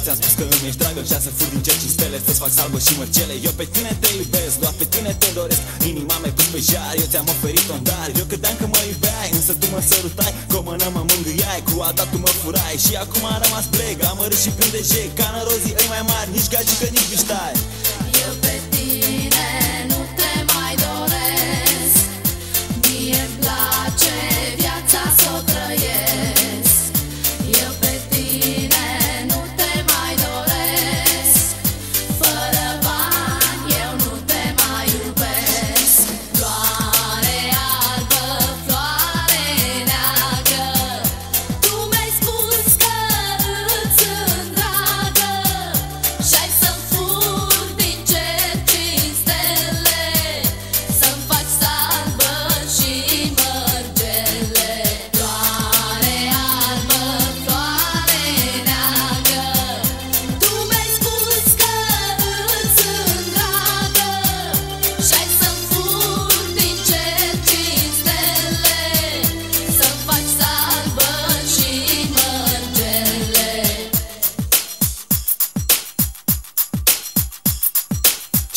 albastră Eu ți-am spus că îmi ești dragă Și să fur din cer și stele Să-ți fac salbă și mărcele Eu pe tine te iubesc, doar pe tine te doresc. Inima mea pus pe jar, eu ți-am oferit un dar. Eu credeam că mă iubeai, însă tu mă sărutai. Cu o mână mă mângâiai, cu alta tu mă furai. Și acum am rămas plec, amărât și plin de jec. Ca în rozii ei mai mari, nici gagică, nici biștai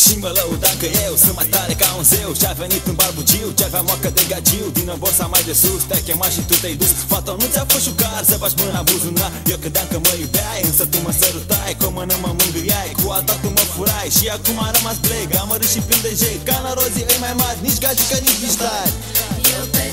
Și mă lăudam că eu sunt mai tare ca un zeu. Și-a venit în barbugiu, ce avea moacă de gagiu. Din în borsa mai de sus, te-a chemat și tu te-ai dus. Fata, nu ți-a fost șucar să faci mâna în buzunar Eu credeam că mă iubeai, însă tu mă sărutai. Cu o mână mă mângâiai, cu alta tu mă furai. Și acum am rămas bleg, amărât și plin de jec Ca în rozii ei mai mari, nici gagică, nici biștari Eu pe